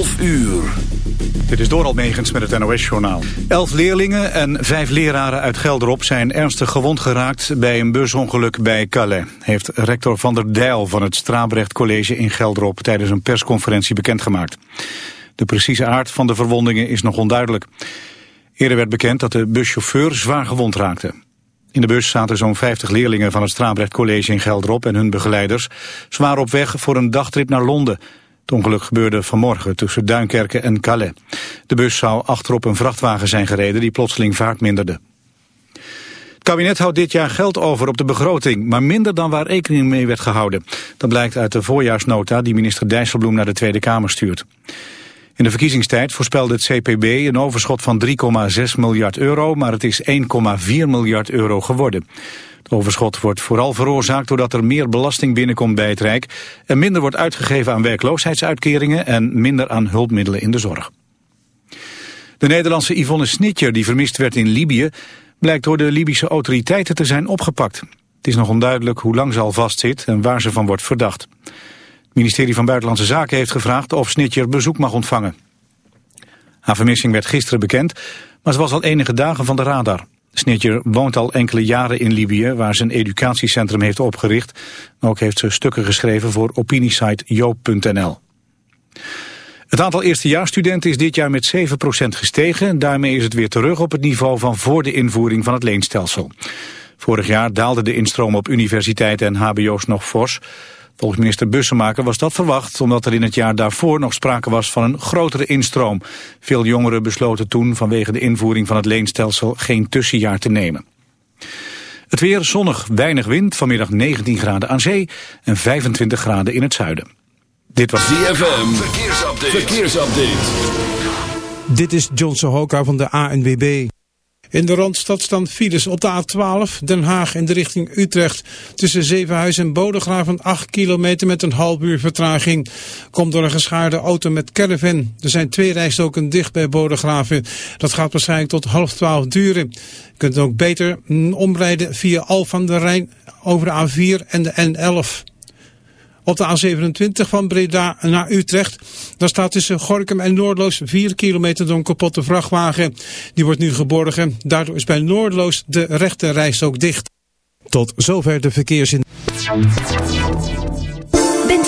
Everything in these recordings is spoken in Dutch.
11 uur. Dit is Doral Megens met het NOS-journaal. Elf leerlingen en vijf leraren uit Gelderop zijn ernstig gewond geraakt bij een busongeluk bij Calais. Heeft rector Van der Dijl van het Strabrecht College in Gelderop tijdens een persconferentie bekendgemaakt. De precieze aard van de verwondingen is nog onduidelijk. Eerder werd bekend dat de buschauffeur zwaar gewond raakte. In de bus zaten zo'n 50 leerlingen van het Strabrecht College in Gelderop en hun begeleiders. zwaar op weg voor een dagtrip naar Londen. Het ongeluk gebeurde vanmorgen tussen Duinkerken en Calais. De bus zou achterop een vrachtwagen zijn gereden die plotseling vaart minderde. Het kabinet houdt dit jaar geld over op de begroting, maar minder dan waar rekening mee werd gehouden. Dat blijkt uit de voorjaarsnota die minister Dijsselbloem naar de Tweede Kamer stuurt. In de verkiezingstijd voorspelde het CPB een overschot van 3,6 miljard euro, maar het is 1,4 miljard euro geworden. Het overschot wordt vooral veroorzaakt doordat er meer belasting binnenkomt bij het Rijk en minder wordt uitgegeven aan werkloosheidsuitkeringen en minder aan hulpmiddelen in de zorg. De Nederlandse Yvonne Snitjer, die vermist werd in Libië, blijkt door de Libische autoriteiten te zijn opgepakt. Het is nog onduidelijk hoe lang ze al vastzit en waar ze van wordt verdacht. Het ministerie van Buitenlandse Zaken heeft gevraagd of Snitjer bezoek mag ontvangen. Haar vermissing werd gisteren bekend, maar ze was al enige dagen van de radar. Snitjer woont al enkele jaren in Libië, waar ze een educatiecentrum heeft opgericht. Ook heeft ze stukken geschreven voor opiniesite joop.nl. Het aantal eerstejaarsstudenten is dit jaar met 7% gestegen. Daarmee is het weer terug op het niveau van voor de invoering van het leenstelsel. Vorig jaar daalde de instroom op universiteiten en hbo's nog fors. Volgens minister Bussemaker was dat verwacht... omdat er in het jaar daarvoor nog sprake was van een grotere instroom. Veel jongeren besloten toen vanwege de invoering van het leenstelsel... geen tussenjaar te nemen. Het weer zonnig, weinig wind, vanmiddag 19 graden aan zee... en 25 graden in het zuiden. Dit was DFM. verkeersupdate. verkeersupdate. Dit is John Sohoka van de ANWB. In de Randstad staan files op de A12 Den Haag in de richting Utrecht. Tussen Zevenhuis en Bodegraven 8 kilometer met een half uur vertraging. Komt door een geschaarde auto met caravan. Er zijn twee rijstoken dicht bij Bodegraven. Dat gaat waarschijnlijk tot half twaalf duren. Je kunt ook beter omrijden via Al van de Rijn over de A4 en de N11. Op de A27 van Breda naar Utrecht. Daar staat tussen Gorkum en Noordloos 4 kilometer door een kapotte vrachtwagen. Die wordt nu geborgen. Daardoor is bij Noordloos de rechte reis ook dicht. Tot zover de verkeersin.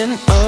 attention.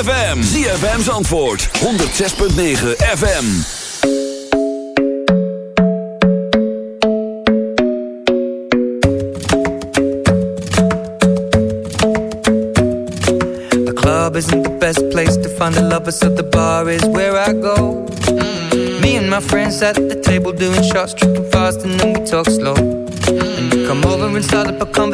ZFM. ZFM's antwoord 106.9 FM. Isn't the best place to find the lovers, so the bar is where I go. Me and my friends at the table doing shots,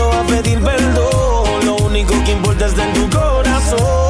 no va a pedir perdón. Lo único que importa está en tu corazón.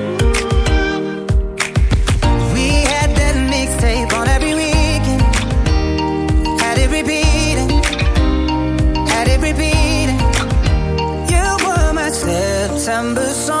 December song.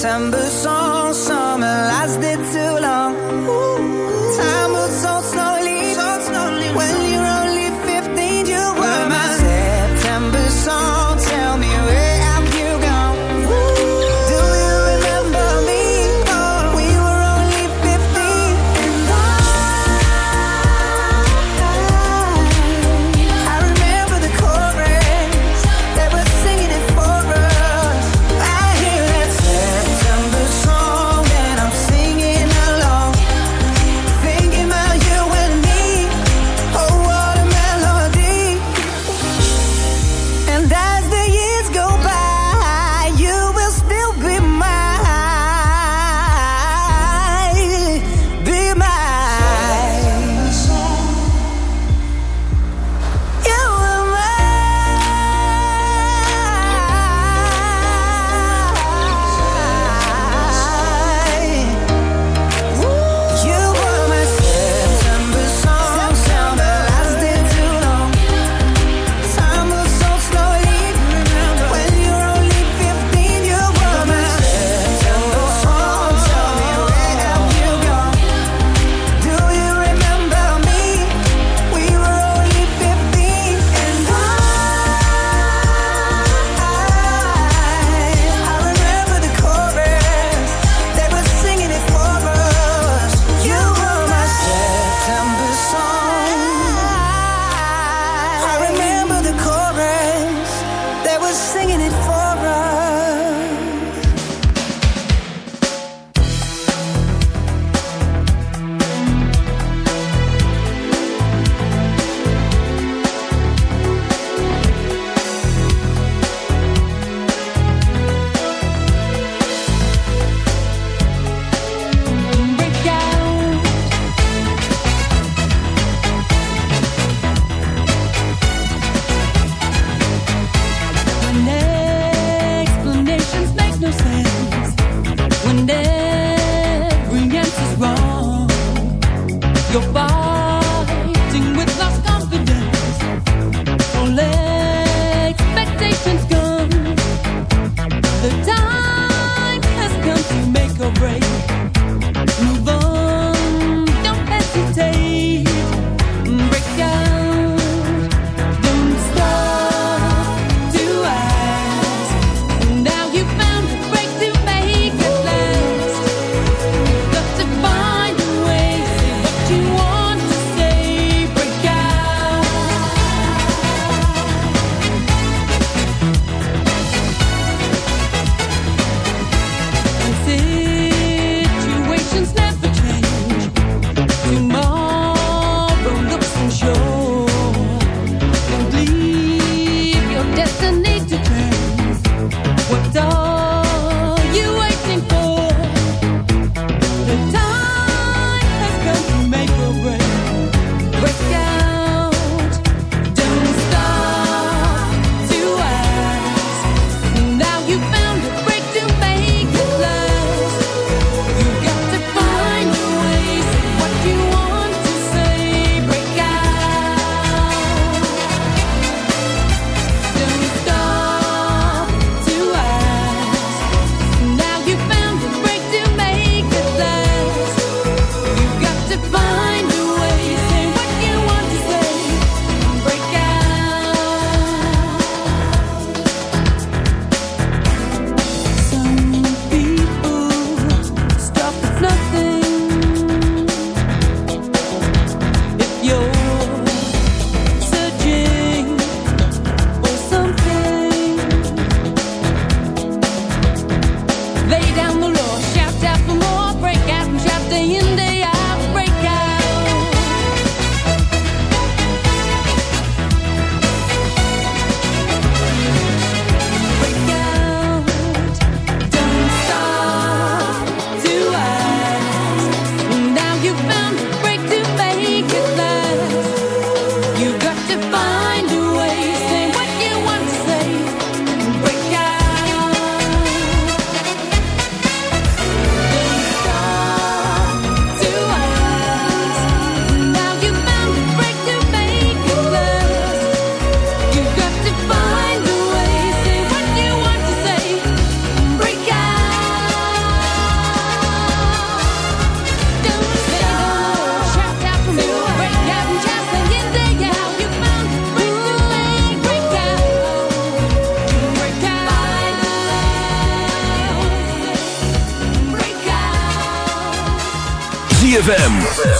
September.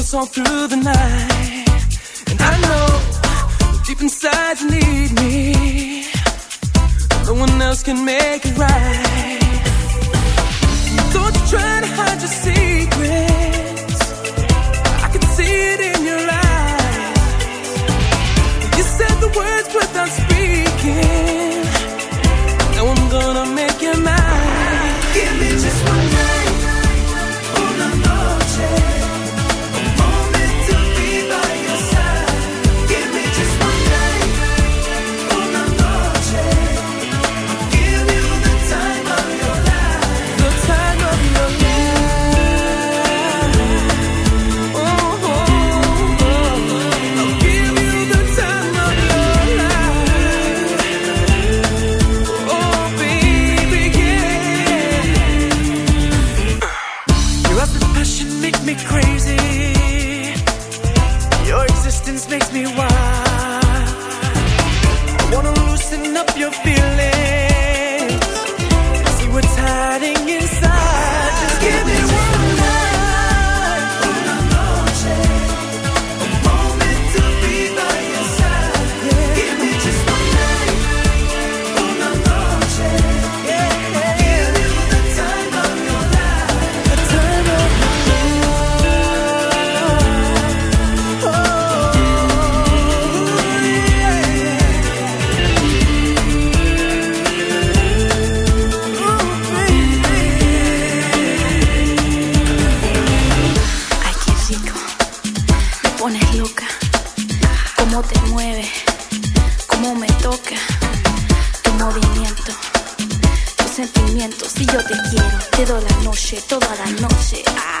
goes on through the night. And I know deep inside you need me. No one else can make it right. Don't you try to hide your secret. pones loca, cómo te mueve, cómo me toca, tu movimiento, tus sentimientos. Si yo te quiero, te doy la noche, toda la noche. Ay.